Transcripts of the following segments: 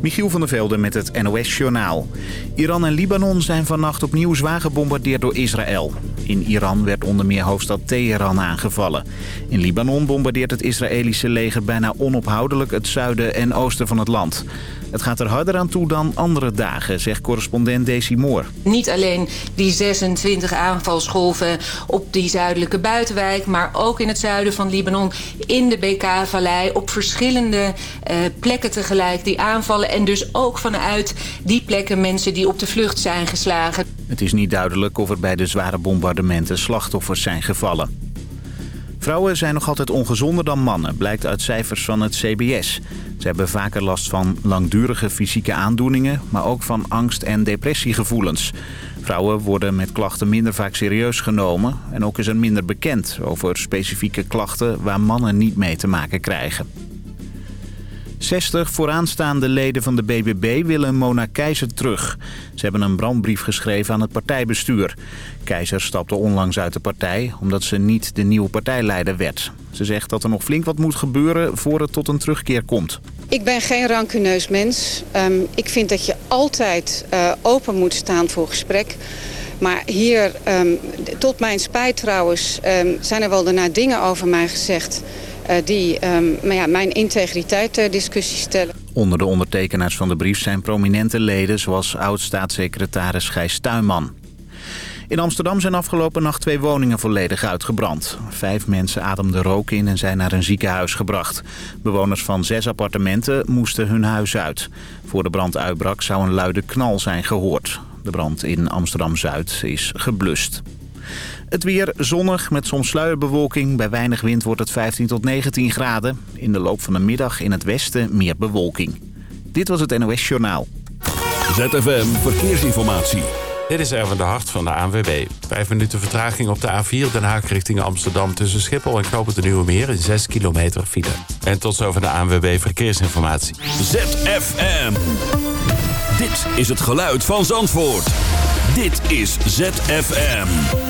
Michiel van der Velde met het NOS-journaal. Iran en Libanon zijn vannacht opnieuw zwaar gebombardeerd door Israël. In Iran werd onder meer hoofdstad Teheran aangevallen. In Libanon bombardeert het Israëlische leger bijna onophoudelijk het zuiden en oosten van het land. Het gaat er harder aan toe dan andere dagen, zegt correspondent Desi Moore. Niet alleen die 26 aanvalsgolven op die zuidelijke buitenwijk... maar ook in het zuiden van Libanon, in de BK-vallei... op verschillende uh, plekken tegelijk die aanvallen. En dus ook vanuit die plekken mensen die op de vlucht zijn geslagen. Het is niet duidelijk of er bij de zware bombardementen slachtoffers zijn gevallen. Vrouwen zijn nog altijd ongezonder dan mannen, blijkt uit cijfers van het CBS. Ze hebben vaker last van langdurige fysieke aandoeningen, maar ook van angst- en depressiegevoelens. Vrouwen worden met klachten minder vaak serieus genomen en ook is er minder bekend over specifieke klachten waar mannen niet mee te maken krijgen. 60 vooraanstaande leden van de BBB willen Mona Keizer terug. Ze hebben een brandbrief geschreven aan het partijbestuur. Keizer stapte onlangs uit de partij omdat ze niet de nieuwe partijleider werd. Ze zegt dat er nog flink wat moet gebeuren voor het tot een terugkeer komt. Ik ben geen rancuneus mens. Um, ik vind dat je altijd uh, open moet staan voor gesprek. Maar hier, um, tot mijn spijt trouwens, um, zijn er wel daarna dingen over mij gezegd... Uh, die maar ja, mijn integriteit uh, discussie stellen. Onder de ondertekenaars van de brief zijn prominente leden... zoals oud-staatssecretaris Gijs Tuinman. In Amsterdam zijn afgelopen nacht twee woningen volledig uitgebrand. Vijf mensen ademden rook in en zijn naar een ziekenhuis gebracht. Bewoners van zes appartementen moesten hun huis uit. Voor de brand uitbrak zou een luide knal zijn gehoord. De brand in Amsterdam-Zuid is geblust. Het weer zonnig met soms sluierbewolking. Bij weinig wind wordt het 15 tot 19 graden. In de loop van de middag in het westen meer bewolking. Dit was het NOS Journaal. ZFM Verkeersinformatie. Dit is Erwin de Hart van de ANWB. Vijf minuten vertraging op de A4 Den Haag richting Amsterdam... tussen Schiphol en Knoop de Nieuwe Meer in 6 kilometer file. En tot zover de ANWB Verkeersinformatie. ZFM. Dit is het geluid van Zandvoort. Dit is ZFM.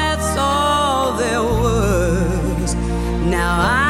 that's all there was. Now I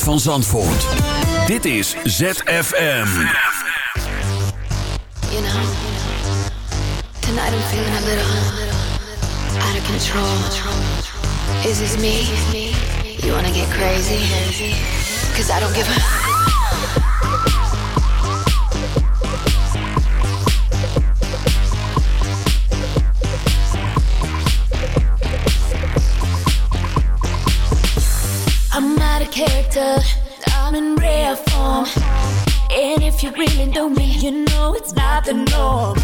geluid van Zandvoort. Dit is ZFM. You know, tonight I'm feeling a little, out of control. Is this me? You wanna get crazy? Cause I don't give a... doctor, I'm in rare form. And if you really know me, you know it's not the norm.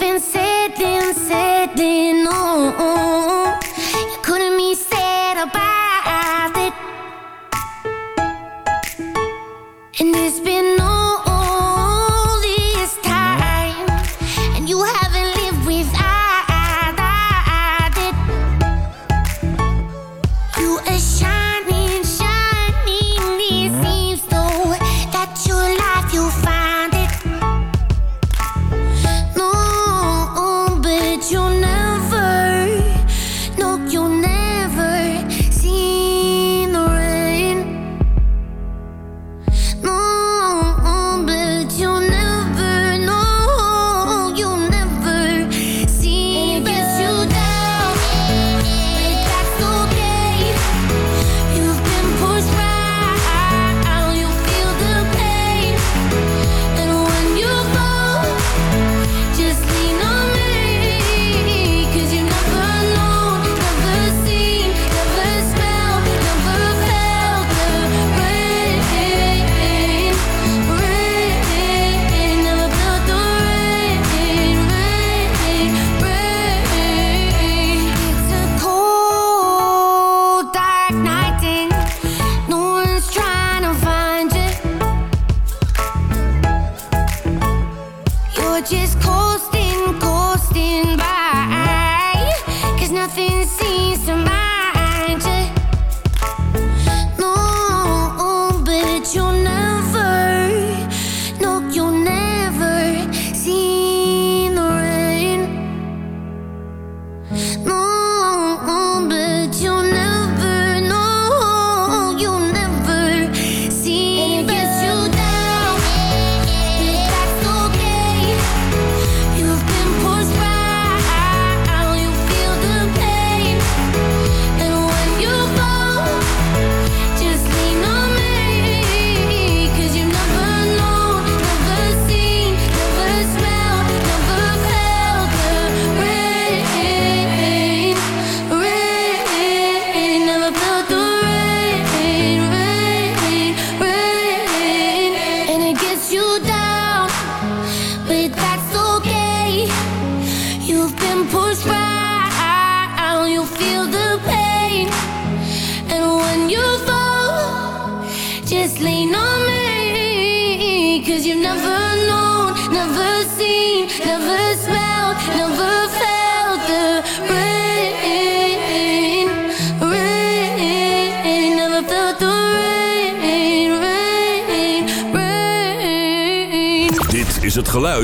you've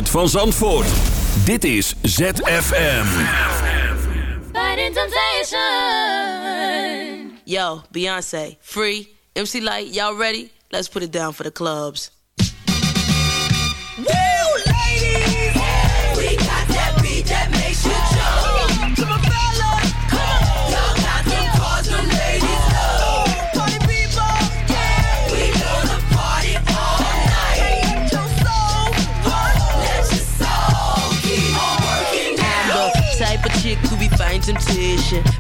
geluid van Zandvoort. Dit is ZFM. Fighting temptation. Yo, Beyonce, Free, MC Lyte, y'all ready? Let's put it down for the clubs.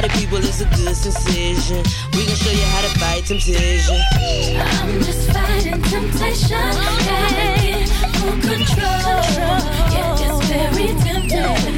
Party people is a good sensation. We gon' show you how to fight temptation. I'm just fighting temptation. Gotta full control. Yeah, it's very tempting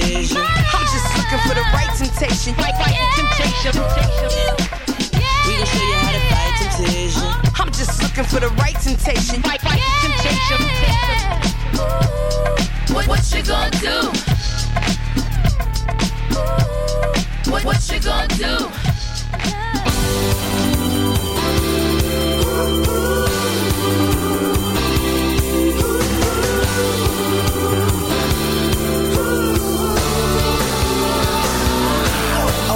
temptation. I'm just looking for the right temptation. Right, right temptation. We gon' show you how to fight temptation. I'm just looking for the right temptation. Right, right temptation. What, what you gonna do? What, what you gonna do?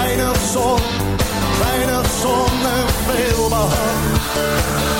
Weinig zon, weinig zon en veel behang.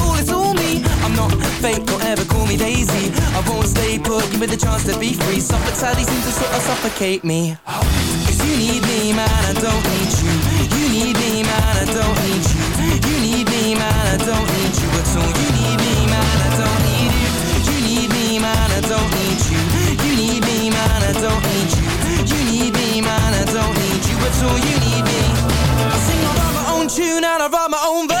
me the chance to be free. Sadly seems to sort of suffocate me. Cause you need me, man, I don't need you. You need me, man, I don't need you. You need me, man, I don't need you at all. You need me, man, I don't need you. You need me, man, I don't need you. You need me, man, I don't need you. You need me, man, I don't need you at all. You need me. I sing, I my own tune and I write my own verse.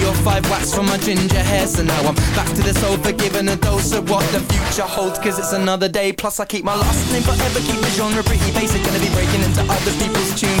or five wax from my ginger hair. So now I'm back to this old forgiving a dose of what the future holds, cause it's another day. Plus I keep my last name forever, keep the genre pretty basic. Gonna be breaking into other people's tunes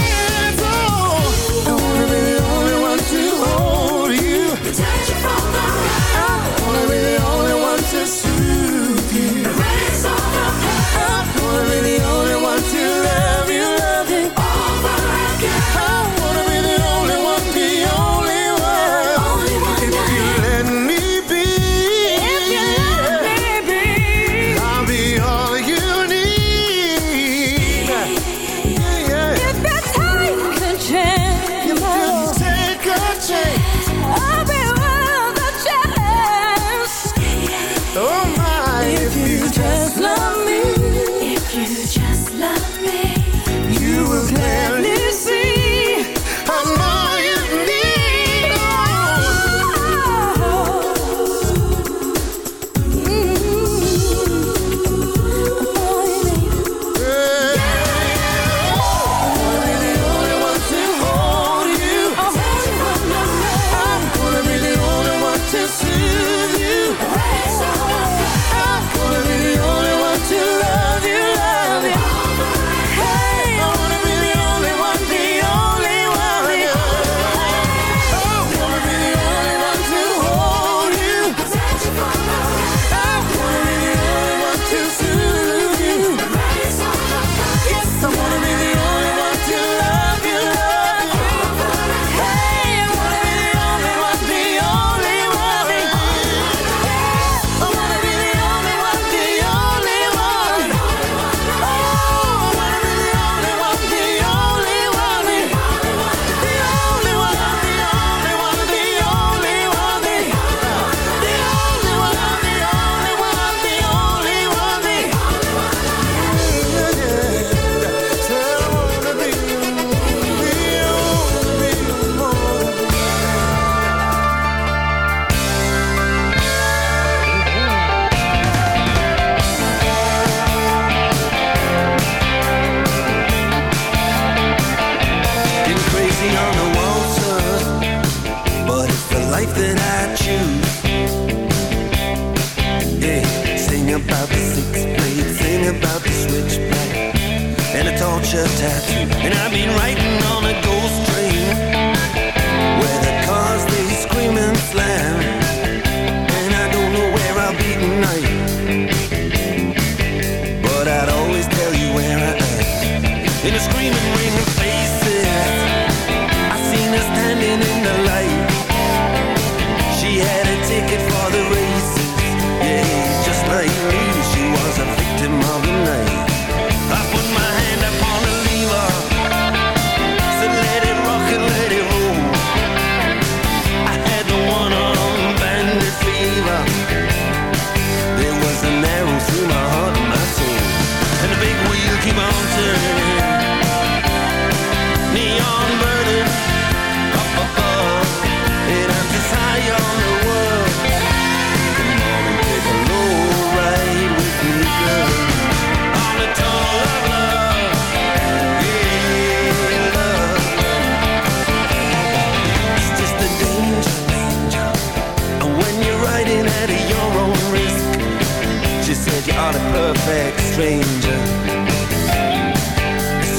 perfect stranger.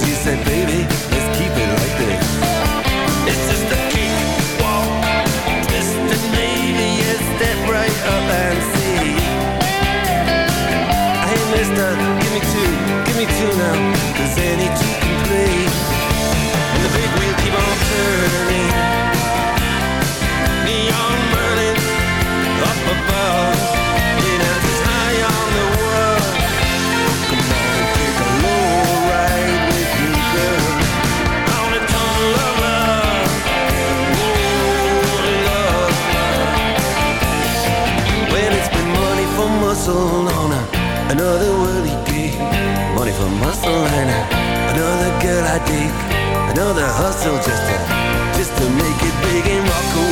She said, baby. and another girl I dig, another hustle just to, just to make it big and walk away.